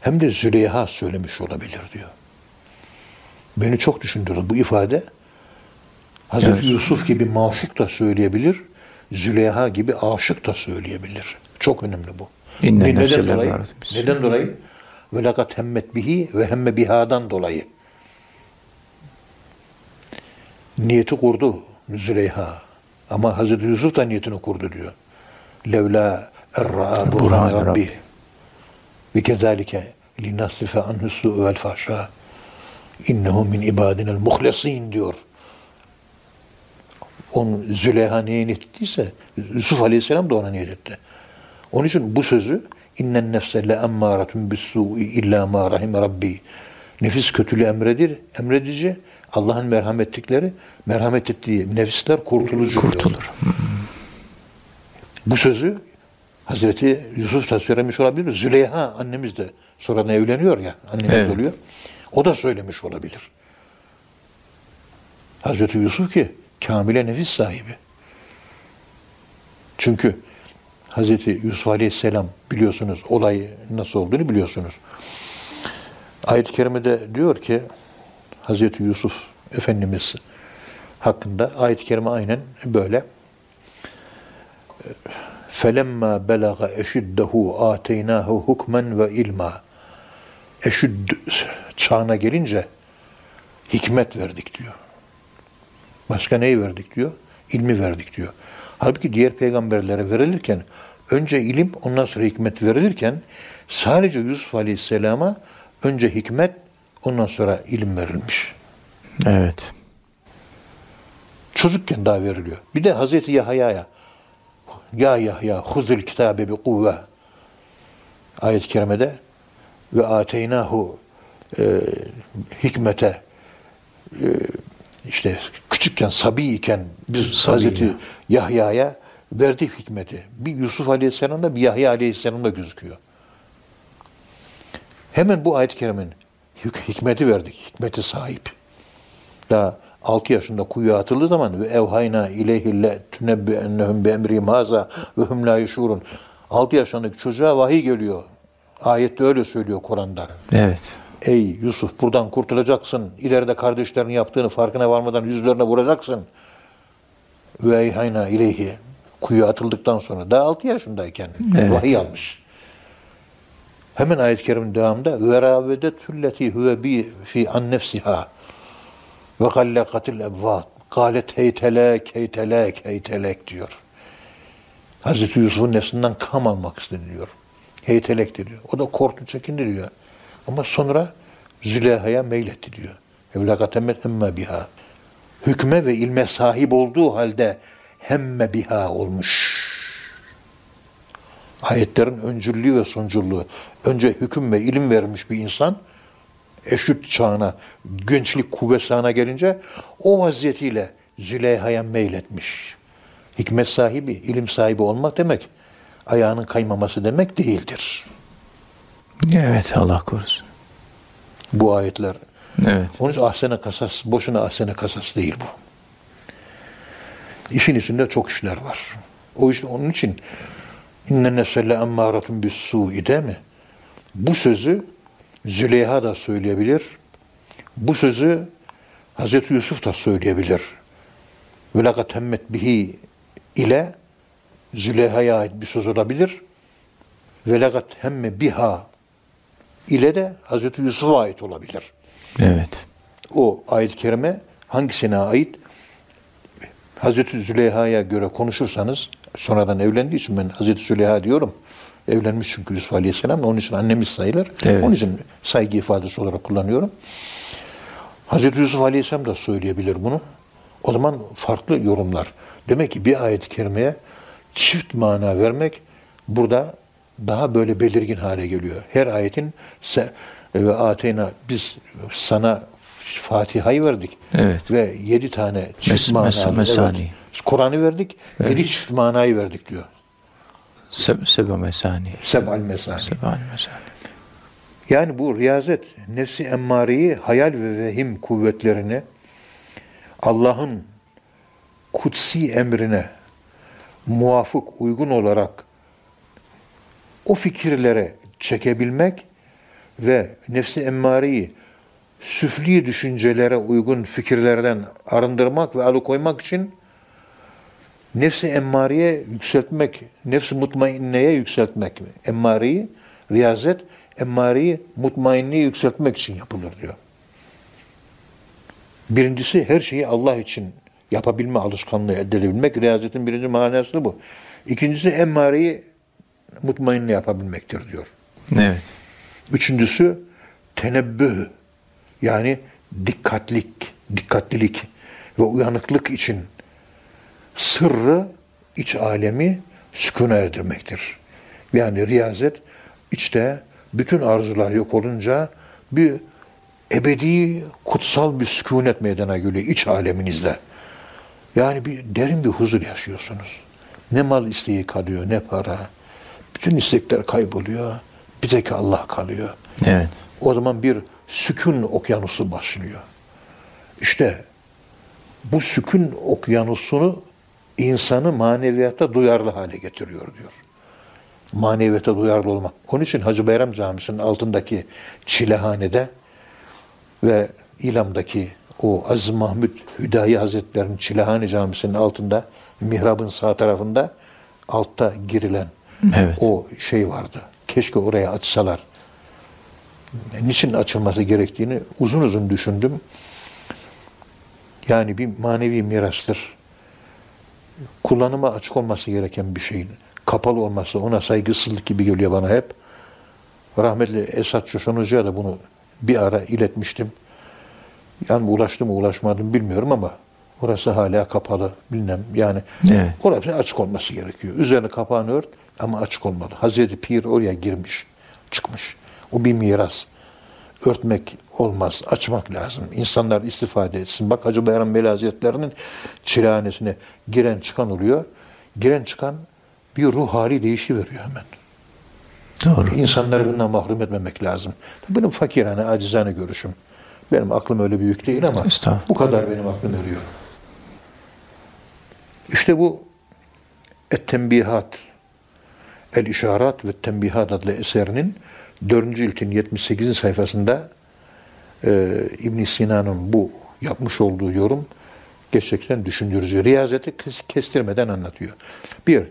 hem de Züleyha söylemiş olabilir diyor. Beni çok düşündürdü bu ifade. Hazreti Evet. Yusuf gibi maşuk da söyleyebilir, Züleyha gibi aşık da söyleyebilir. Çok önemli bu. İnne Neden nefsele dolayı? Neden dolayı? Ve lakat hemmet bihi ve hemme bihadan dolayı. Niyeti kurdu Züleyha. Ama Hazreti Yusuf da niyetini kurdu diyor. Levla erra burhan rabbi. Ve kezalike linasrife anhu su'u vel fahşa. İnnehu min ibadinel muhlesin diyor. Onu Züleyha neye niyet ettiyse Yusuf Aleyhisselam da ona niyet etti. Onun için bu sözü innen nefse le emmâretun bis-sû'i illâ mâ rahime rabbi. Nefis kötülüğü emredir, emredici. Allah'ın merhamet ettikleri, merhamet ettiği nefisler kurtulucu. Kurtulur. Bu sözü Hazreti Yusuf da söylemiş olabilir. Züleyha annemiz de sonra evleniyor ya. Annemiz Evet. oluyor. O da söylemiş olabilir. Hazreti Yusuf ki kamile nefis sahibi. Çünkü Hazreti Yusuf Aleyhisselam biliyorsunuz olay nasıl olduğunu biliyorsunuz. Ayet-i Kerime'de diyor ki Hazreti Yusuf Efendimiz hakkında ayet-i kerime aynen böyle. Felemma belaga eşiddehu ateynahu hukmen ve ilma. Eşüdd çağına gelince hikmet verdik diyor. Başka neyi verdik diyor? İlmi verdik diyor. Halbuki diğer peygamberlere verilirken önce ilim ondan sonra hikmet verilirken sadece Yusuf Aleyhisselam'a önce hikmet ondan sonra ilim verilmiş. Evet. Çocukken daha veriliyor. Bir de Hazreti Yahya'ya Ya Yahya huzul kitabe bi kuvve ayet-i kerimede ve ateynahu e, hikmete e, işte küçükken sabi iken biz Sabi Hazreti ya. Yahya'ya verdik hikmeti. Bir Yusuf Aleyhisselam'da bir Yahya Aleyhisselam'da gözüküyor. Hemen bu ayet-i kerimenin hik- hikmeti verdik. Hikmeti sahip. Daha 6 yaşında kuyuya atıldığı zaman ve evhayna ileyhi le tünebbi ennehum bi emrim haza ve hum la yuşurun. 6 yaşındaki çocuğa vahiy geliyor. Ayette öyle söylüyor Kur'an'da. Evet. Ey Yusuf buradan kurtulacaksın. İleride kardeşlerin yaptığını farkına varmadan yüzlerine vuracaksın. Ve eyhayna ileyhi kuyuya atıldıktan sonra daha 6 yaşındayken Evet. vahiy almış. Hemen ayet-i kerimin devamında ve ravedetülleti huve bi fi an nefsiha ve gallakatil ebvat galet heytelek heytelek heytelek diyor. Hazreti Yusuf'un nefsinden kam almak istedi diyor. Heytelek diyor. O da korktu çekindi diyor. Ama sonra Züleyha'ya meyletti diyor. Evlakatemet emme biha. Hükme ve ilme sahip olduğu halde hemme biha olmuş. Ayetlerin öncüllüğü ve sonuculuğu. Önce hüküm ve ilim vermiş bir insan eşit çağına, gençlik kuvvet çağına gelince o vaziyetiyle Züleyha'ya meyletmiş. Hikmet sahibi, ilim sahibi olmak demek ayağının kaymaması demek değildir. Evet Allah korusun. Bu ayetler. Evet. Onun için ahsene kasas, boşuna ahsene kasas değil bu. İşin içinde çok işler var. O işte onun için inne nefselle emmâratun bis su'i değil mi? Bu sözü Züleyha da söyleyebilir. Bu sözü Hazreti Yusuf da söyleyebilir. Ve lakat hemmet bihi ile Züleyha'ya ait bir söz olabilir. Ve lakat hemme biha ile de Hazreti Yusuf'a ait olabilir. Evet. O ayet-i kerime hangisine ait? Hazreti Züleyha'ya göre konuşursanız, sonradan evlendiği için ben Hazreti Züleyha diyorum. Evlenmiş çünkü Yusuf Aleyhisselam. Onun için annemiz sayılır. Evet. Onun için saygı ifadesi olarak kullanıyorum. Hazreti Yusuf Aleyhisselam da söyleyebilir bunu. O zaman farklı yorumlar. Demek ki bir ayet-i kerimeye çift mana vermek burada daha böyle belirgin hale geliyor. Her ayetin se, ve ateyna biz sana Fatiha'yı verdik. Evet. Ve yedi tane çift Mes- mes- mesani. Evet. Kur'an'ı verdik. Yedi çift manayı verdik diyor. Se sebe mesani. Seb'al mesani. Sebani mesani. Yani bu riyazet, nefsi emmareyi, hayal ve vehim kuvvetlerini Allah'ın kutsi emrine muvafık, uygun olarak o fikirlere çekebilmek ve nefsi emmareyi süfli düşüncelere uygun fikirlerden arındırmak ve alıkoymak için nefsi emmareye yükseltmek, nefsi mutmainneye yükseltmek. Emmareyi, riyazet, emmareyi mutmainliği yükseltmek için yapılır diyor. Birincisi her şeyi Allah için yapabilme alışkanlığı elde. Riyazetin birinci manası bu. İkincisi emmareyi mutmainne yapabilmektir diyor. Evet. Üçüncüsü tenebbüh yani dikkatlik, dikkatlilik ve uyanıklık için sırrı, iç alemi sükuna erdirmektir. Yani riyazet içte bütün arzular yok olunca bir ebedi, kutsal bir sükunet meydana geliyor iç aleminizde. Yani bir derin bir huzur yaşıyorsunuz. Ne mal isteği kalıyor, ne para. Bütün istekler kayboluyor. Bir tek Allah kalıyor. Evet. O zaman bir sükun okyanusu başlıyor. İşte bu sükun okyanusunu insanı maneviyata duyarlı hale getiriyor diyor. Maneviyata duyarlı olmak. Onun için Hacı Bayram Camisi'nin altındaki çilehanede ve İlam'daki o Aziz Mahmud Hüdayi Hazretleri'nin Çilehane Camisi'nin altında mihrabın sağ tarafında altta girilen Evet. o şey vardı. Keşke oraya açsalar. Niçin açılması gerektiğini uzun uzun düşündüm. Yani bir manevi mirastır. Kullanıma açık olması gereken bir şeyin kapalı olması ona saygısızlık gibi geliyor bana hep. Rahmetli Esat Coşan Hoca'ya da bunu bir ara iletmiştim. Yani ulaştı mı ulaşmadım bilmiyorum ama orası hala kapalı bilmem yani Evet. orası açık olması gerekiyor. Üzerine kapağını ört ama açık olmalı. Hazreti Pir oraya girmiş, çıkmış. O bir miras. Örtmek olmaz, açmak lazım. İnsanlar istifade etsin. Bak Hacı Bayram Veli Hazretleri'nin çilehanesine giren çıkan oluyor. Giren çıkan bir ruh hali değişiveriyor hemen. Doğru. İnsanları bundan mahrum etmemek lazım. Benim fakirane, acizane görüşüm. Benim aklım öyle büyük değil ama bu kadar benim aklım eriyor. İşte bu Et-Tembihat El-İşarat ve Tembihat adlı eserinin 4. ilkin 78. sayfasında e, ibn Sina'nın bu yapmış olduğu yorum gerçekten düşündürücü. Riyazeti kes- kestirmeden anlatıyor. Bir,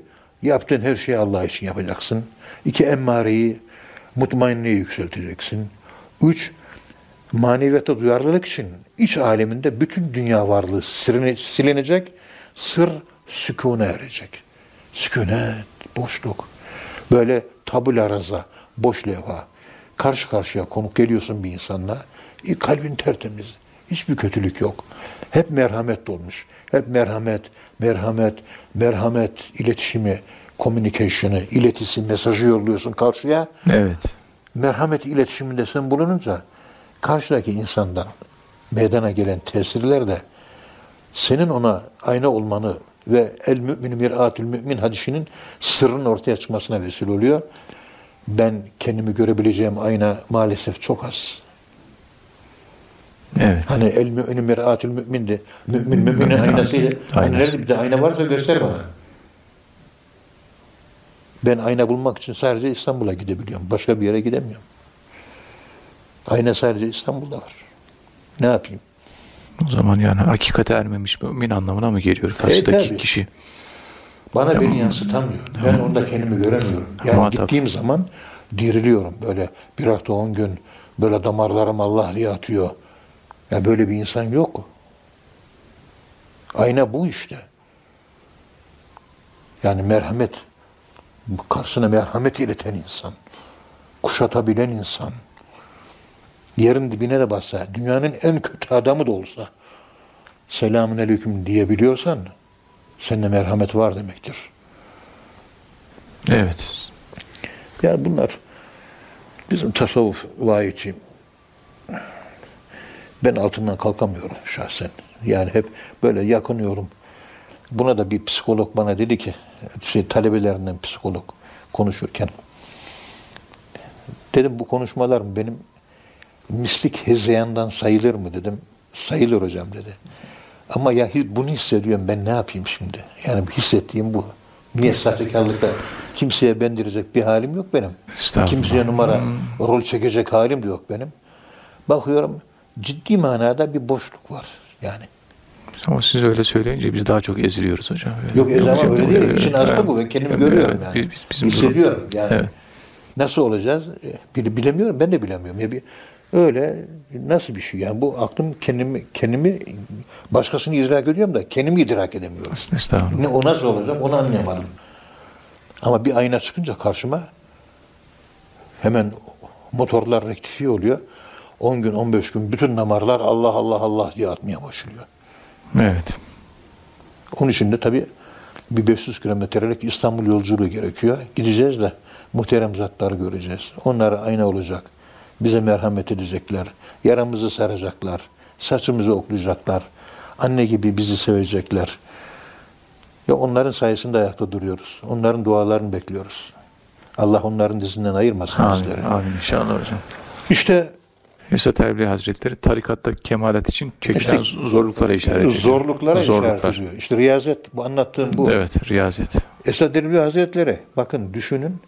yaptığın her şeyi Allah için yapacaksın. İki, emmareyi, mutmainliği yükselteceksin. Üç, maneviyata duyarlılık için iç aleminde bütün dünya varlığı siline- silinecek, sır sükûne erecek. Sükunet, boşluk. Böyle tabula raza, boş levha. Karşı karşıya konuk geliyorsun bir insanla. e, kalbin tertemiz. Hiçbir kötülük yok. Hep merhamet dolmuş. Hep merhamet, merhamet, merhamet iletişimi, communication'ı, iletisi, mesajı yolluyorsun karşıya Evet. merhamet iletişiminde sen bulununca karşıdaki insandan meydana gelen tesirler de senin ona ayna olmanı ve el mümin mir'atül mümin hadisinin sırrın ortaya çıkmasına vesile oluyor. Ben kendimi görebileceğim ayna maalesef çok az. Evet. Hani el mümin mir'atül mümindi. Mümin müminin aynasıyla. Hani Aynası. nerede bir de ayna varsa göster bana. Ben ayna bulmak için sadece İstanbul'a gidebiliyorum. Başka bir yere gidemiyorum. Ayna sadece İstanbul'da var. Ne yapayım? O zaman yani hakikate ermemiş mümin anlamına mı geliyor karşıdaki tabii. kişi? Bana beni yansıtamıyor. Ben onda kendimi göremiyorum. Yani Muhatap. gittiğim zaman diriliyorum. Böyle bir hafta on gün böyle damarlarım Allah diye atıyor. Ya böyle bir insan yok. Ayna bu işte. Yani merhamet. Karşısına merhamet ileten insan. Kuşatabilen insan. Yerin dibine de bassa, dünyanın en kötü adamı da olsa selamun aleyküm diyebiliyorsan sende merhamet var demektir. Evet. Yani bunlar bizim tasavvuf vahici. Ben altından kalkamıyorum şahsen. Yani hep böyle yakınıyorum. Buna da bir psikolog bana dedi ki, şey, talebelerinden psikolog konuşurken, dedim bu konuşmalar benim mistik hezeyandan sayılır mı dedim. Sayılır hocam dedi. Ama ya bunu hissediyorum ben ne yapayım şimdi? Yani hissettiğim bu. Niye sahtekarlıkla kimseye bendirecek bir halim yok benim. Kimseye numara, rol çekecek halim de yok benim. Bakıyorum ciddi manada bir boşluk var yani. Ama siz öyle söyleyince biz daha çok eziliyoruz hocam. Yok ez ama hocam, öyle değil. evet, İşin aslı bu. Ben kendimi evet, görüyorum evet. yani. Biz- biz- bizim Hissediyorum durum- yani. Evet. Nasıl olacağız? E, bile- Bilemiyorum. Ben de bilemiyorum. Ya bir öyle nasıl bir şey yani bu aklım kendimi kendimi başkasını idrak ediyorum da kendimi idrak edemiyorum. Estağfurullah. Ne o nasıl olacak onu anlayamadım. Ama bir ayna çıkınca karşıma hemen motorlar rektifiye oluyor. 10 gün 15 gün bütün damarlar Allah Allah Allah diye atmaya başlıyor. Evet. Onun için de tabii bir 500 kilometrelik İstanbul yolculuğu gerekiyor. Gideceğiz de muhterem zatları göreceğiz. Onlar ayna olacak. Bize merhamet edecekler. Yaramızı saracaklar. Saçımızı oklayacaklar. Anne gibi bizi sevecekler. Ya onların sayesinde ayakta duruyoruz. Onların dualarını bekliyoruz. Allah onların dizinden ayırmasın bizleri. Amin, amin inşallah hocam. İşte Esat Erbil Hazretleri tarikatta kemalat için çekilen zorluklara işaret ediyor. zorluklara Zorluklar. işaret ediyor. İşte riyazet, bu anlattığım bu. Evet, riyazet. Esad Erbil Hazretleri, bakın düşünün,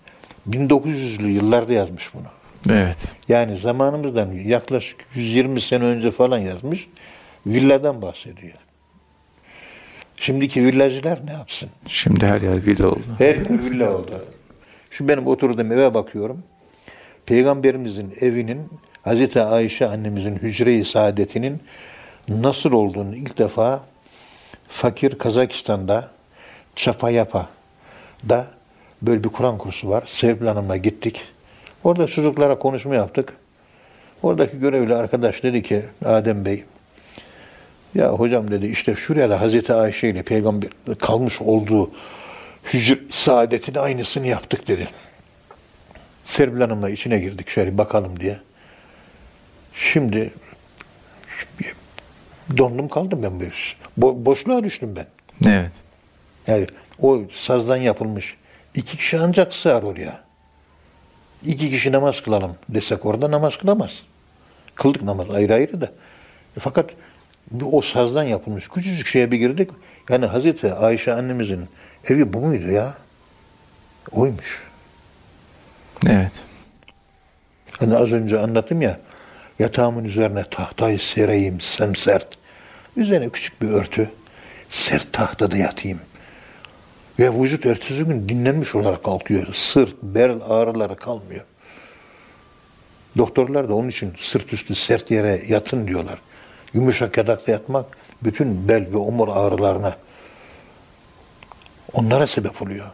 1900'lü yıllarda yazmış bunu. Evet. Yani zamanımızdan yaklaşık 120 sene önce falan yazmış. Villadan bahsediyor. Şimdiki villacılar ne yapsın? Şimdi her yer villa oldu. Her yer villa oldu. Şimdi benim oturduğum eve bakıyorum. Peygamberimizin evinin Hazreti Ayşe annemizin hücre-i saadetinin nasıl olduğunu ilk defa fakir Kazakistan'da Çapayapa da böyle bir Kur'an kursu var. Serpil Hanım'la gittik. Orada çocuklara konuşma yaptık. Oradaki görevli arkadaş dedi ki Adem Bey ya hocam dedi işte şuraya Hazreti Ayşe ile peygamber kalmış olduğu hücre saadetin aynısını yaptık dedi. Serpil Hanım'la içine girdik şöyle bakalım diye. Şimdi dondum kaldım ben böyle. Bo- boşluğa düştüm ben. Evet. Yani o sazdan yapılmış. iki kişi ancak sığar oraya. İki kişi namaz kılalım desek orada namaz kılamaz. Kıldık namaz ayrı ayrı da. E fakat bu o sazdan yapılmış küçücük şeye bir girdik. Yani Hazreti Ayşe annemizin evi bu muydu ya? Oymuş. Evet. Hani az önce anlattım ya, yatağımın üzerine tahtayı sereyim semsert. Üzerine küçük bir örtü, sert tahtada yatayım. Ve vücut ertesi gün dinlenmiş olarak kalkıyor. Sırt, bel ağrıları kalmıyor. Doktorlar da onun için sırt üstü sert yere yatın diyorlar. Yumuşak yatakta yatmak bütün bel ve omur ağrılarına onlara sebep oluyor.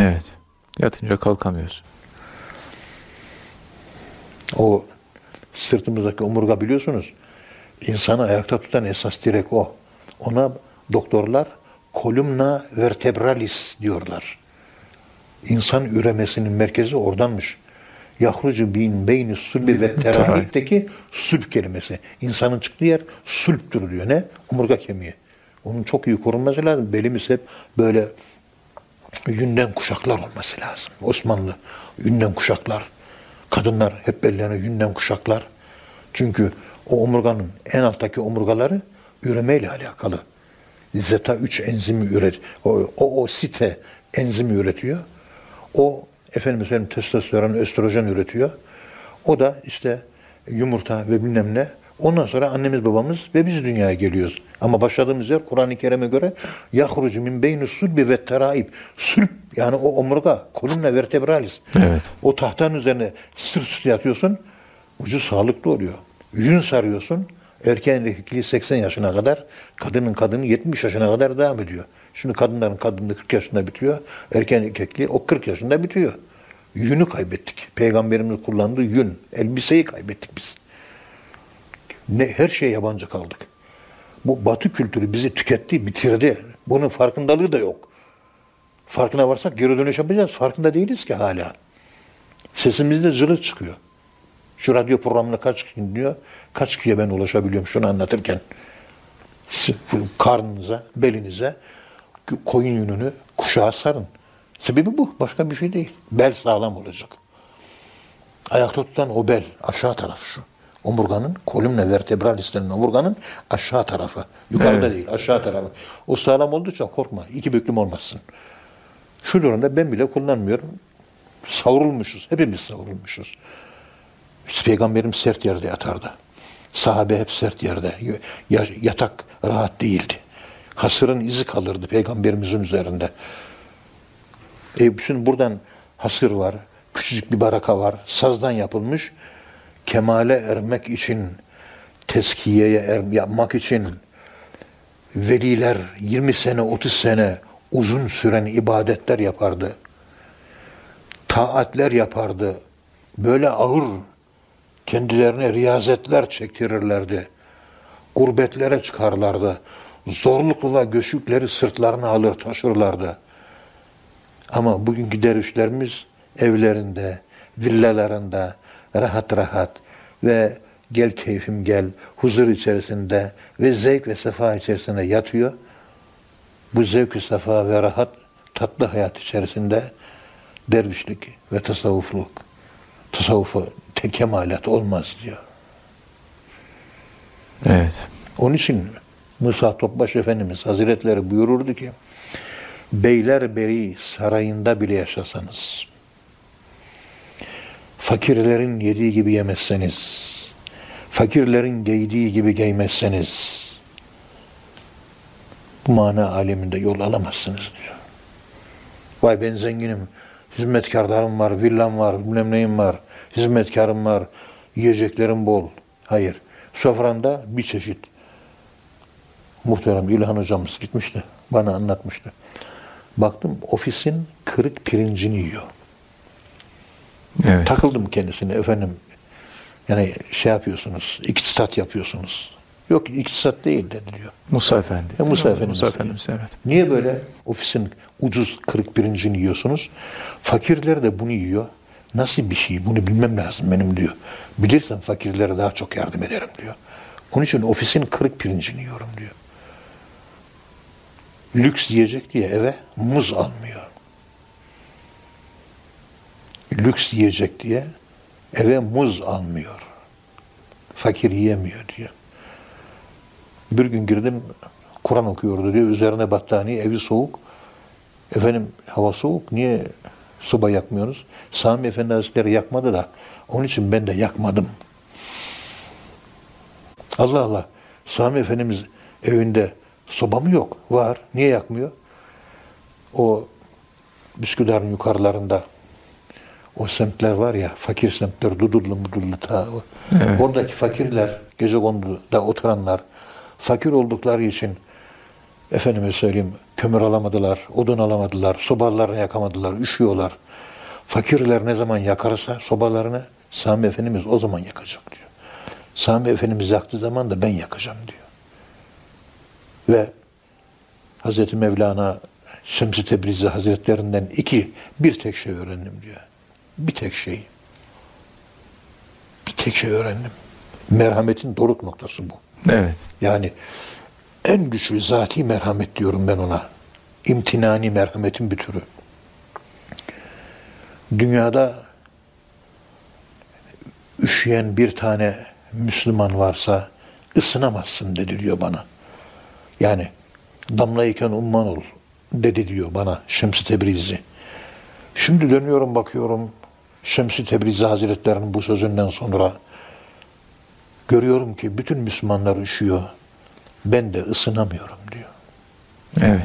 Evet. Yatınca kalkamıyorsun. O sırtımızdaki omurga biliyorsunuz insanı ayakta tutan esas direk o. Ona doktorlar kolumna vertebralis diyorlar. İnsan üremesinin merkezi oradanmış. Yahrucu bin beyni sulbi ve terahipteki sulp kelimesi. İnsanın çıktığı yer sulptür diyor. Ne? Omurga kemiği. Onun çok iyi korunması lazım. Belimiz hep böyle yünden kuşaklar olması lazım. Osmanlı yünden kuşaklar. Kadınlar hep bellerine yünden kuşaklar. Çünkü o omurganın en alttaki omurgaları üremeyle alakalı. Zeta 3 enzimi üret. O, o, o site enzimi üretiyor. O efendim söyleyeyim testosteron, östrojen üretiyor. O da işte yumurta ve bilmem ne. Ondan sonra annemiz babamız ve biz dünyaya geliyoruz. Ama başladığımız yer Kur'an-ı Kerim'e göre yahrucu min beyni sulbi ve teraib. Sulp yani o omurga, kolumna vertebralis. Evet. O tahtanın üzerine sırt üstü yatıyorsun. Ucu sağlıklı oluyor. Yün sarıyorsun. Erkeğin erkekliği 80 yaşına kadar, kadının kadını 70 yaşına kadar devam ediyor. Şimdi kadınların kadınlığı 40 yaşında bitiyor. Erkeğin erkekliği o 40 yaşında bitiyor. Yünü kaybettik. Peygamberimiz kullandığı yün. Elbiseyi kaybettik biz. Ne, her şeye yabancı kaldık. Bu batı kültürü bizi tüketti, bitirdi. Bunun farkındalığı da yok. Farkına varsak geri dönüş yapacağız. Farkında değiliz ki hala. Sesimizde zırh çıkıyor. Şu radyo programını kaç kişi dinliyor? Kaç kişiye ben ulaşabiliyorum şunu anlatırken? Karnınıza, belinize koyun yününü kuşağa sarın. Sebebi bu. Başka bir şey değil. Bel sağlam olacak. Ayakta tutan o bel. Aşağı taraf şu. Omurganın, kolumna vertebralis denen omurganın aşağı tarafı. Yukarıda Evet. değil, aşağı tarafı. O sağlam oldukça korkma. iki büklüm olmazsın. Şu durumda ben bile kullanmıyorum. Savrulmuşuz. Hepimiz savrulmuşuz. Peygamberim sert yerde yatardı. Sahabe hep sert yerde. Ya- Yatak rahat değildi. Hasırın izi kalırdı peygamberimizin üzerinde. E şimdi buradan hasır var. Küçücük bir baraka var. Sazdan yapılmış. Kemale ermek için, teskiyeye er, yapmak için veliler 20 sene, 30 sene uzun süren ibadetler yapardı. Taatler yapardı. Böyle ağır kendilerine riyazetler çektirirlerdi. Gurbetlere çıkarlardı. Zorluklu ve göçükleri sırtlarına alır taşırlardı. Ama bugünkü dervişlerimiz evlerinde, villalarında rahat rahat ve gel keyfim gel huzur içerisinde ve zevk ve sefa içerisinde yatıyor. Bu zevk ve sefa ve rahat tatlı hayat içerisinde dervişlik ve tasavvufluk tasavvufa tek kemalat olmaz diyor. Evet. Onun için Musa Topbaş Efendimiz Hazretleri buyururdu ki Beylerberi sarayında bile yaşasanız fakirlerin yediği gibi yemezseniz fakirlerin giydiği gibi giymezseniz bu mana aleminde yol alamazsınız diyor. Vay ben zenginim, hizmetkarlarım var, villam var, bilmem neyim var, hizmetkarım var, yiyeceklerim bol. Hayır. Sofranda bir çeşit. Muhterem İlhan hocamız gitmişti. Bana anlatmıştı. Baktım ofisin kırık pirincini yiyor. Evet. Takıldım kendisine efendim. Yani şey yapıyorsunuz, iktisat yapıyorsunuz. Yok iktisat değil dedi diyor. Musa Efendi. E, Musa Efendimiz. Musa Efendimiz evet. Niye böyle ofisin ucuz kırık pirincini yiyorsunuz? Fakirler de bunu yiyor. Nasıl bir şey? Bunu bilmem lazım benim diyor. Bilirsem fakirlere daha çok yardım ederim diyor. Onun için ofisin kırık pirincini yiyorum diyor. Lüks yiyecek diye eve muz almıyor. Lüks yiyecek diye eve muz almıyor. Fakir yiyemiyor diyor. Bir gün girdim Kur'an okuyordu diyor. Üzerine battaniye, evi soğuk. Efendim hava soğuk. Niye soba yakmıyoruz? Sami Efendi Hazretleri yakmadı da onun için ben de yakmadım. Allah Allah. Sami Efendimiz evinde soba mı yok? Var. Niye yakmıyor? O Üsküdar'ın yukarılarında o semtler var ya, fakir semtler, Dudullu, Mudullu, ta, o- oradaki fakirler, gece konduda oturanlar, fakir oldukları için efendime söyleyeyim kömür alamadılar, odun alamadılar, sobalarını yakamadılar, üşüyorlar. Fakirler ne zaman yakarsa sobalarını Sami Efendimiz o zaman yakacak diyor. Sami Efendimiz yaktığı zaman da ben yakacağım diyor. Ve Hazreti Mevlana Şems-i Tebrizi Hazretlerinden iki, bir tek şey öğrendim diyor. Bir tek şey. Bir tek şey öğrendim. Merhametin doruk noktası bu. Evet. Yani en güçlü zati merhamet diyorum ben ona. İmtinani merhametin bir türü. Dünyada üşüyen bir tane Müslüman varsa ısınamazsın dedi diyor bana. Yani damlayken umman ol dedi diyor bana Şems-i Tebrizi. Şimdi dönüyorum bakıyorum Şems-i Tebrizi Hazretleri'nin bu sözünden sonra görüyorum ki bütün Müslümanlar üşüyor. Ben de ısınamıyorum diyor. Evet.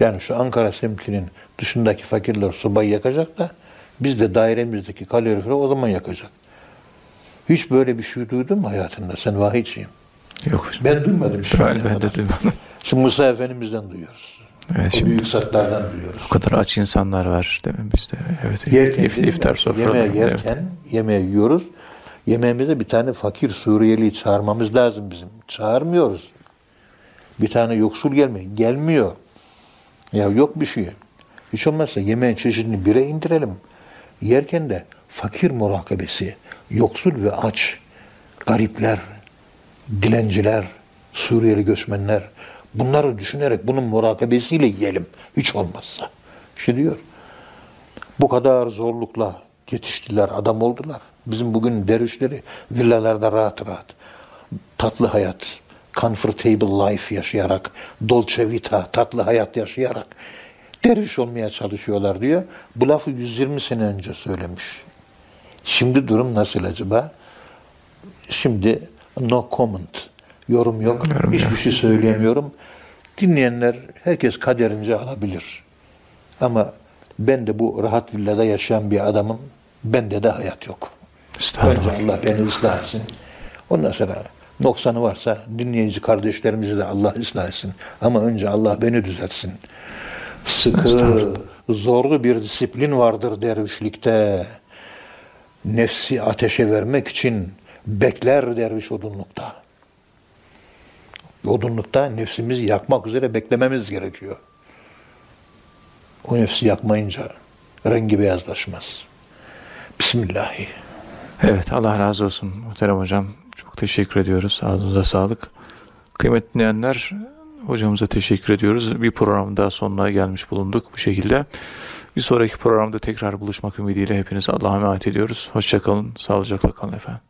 Yani şu Ankara semtinin dışındaki fakirler sobayı yakacak da biz de dairemizdeki kaloriferi o zaman yakacak. Hiç böyle bir şey duydun mu hayatında? Sen vahiyçiyim. Yok. Ben duymadım. şimdiye Ben, de duymadım. Şimdi Musa Efendimiz'den duyuyoruz. Evet o şimdi büyük zatlardan duyuyoruz. o kadar aç insanlar var değil mi bizde? Evet. Yerken, if- iftar sofraları. Yemeği Evet. yerken, yemeği yiyoruz. Yemeğimize bir tane fakir Suriyeli çağırmamız lazım bizim. Çağırmıyoruz. Bir tane yoksul gelmiyor. Gelmiyor. Ya yok bir şey. Hiç olmazsa yemeğin çeşidini bire indirelim. Yerken de fakir murakabesi, yoksul ve aç, garipler, dilenciler, Suriyeli göçmenler bunları düşünerek bunun murakabesiyle yiyelim. Hiç olmazsa. İşte diyor. Bu kadar zorlukla yetiştiler, adam oldular. Bizim bugün dervişleri villalarda rahat rahat, tatlı hayat, comfortable life yaşayarak, dolce vita, tatlı hayat yaşayarak derviş olmaya çalışıyorlar diyor. Bu lafı 120 sene önce söylemiş. Şimdi durum nasıl acaba? Şimdi no comment. Yorum yok. Yorum Hiçbir yok. şey söyleyemiyorum. Dinleyenler herkes kaderince alabilir. Ama ben de bu rahat villada yaşayan bir adamım. Bende de hayat yok. Önce. Allah beni ıslah etsin. Ondan sonra noksanı varsa dinleyici kardeşlerimizi de Allah ıslah etsin. Ama önce Allah beni düzeltsin. Sıkı, zorlu bir disiplin vardır dervişlikte. Nefsi ateşe vermek için bekler derviş odunlukta. Odunlukta nefsimizi yakmak üzere beklememiz gerekiyor. O nefsi yakmayınca rengi beyazlaşmaz. Bismillahi. Evet Allah razı olsun muhterem hocam. Çok teşekkür ediyoruz. Ağzınıza sağlık. Kıymetli dinleyenler hocamıza teşekkür ediyoruz. Bir programın daha sonuna gelmiş bulunduk bu şekilde. Bir sonraki programda tekrar buluşmak ümidiyle hepinize Allah'a emanet ediyoruz. Hoşçakalın, sağlıcakla kalın efendim.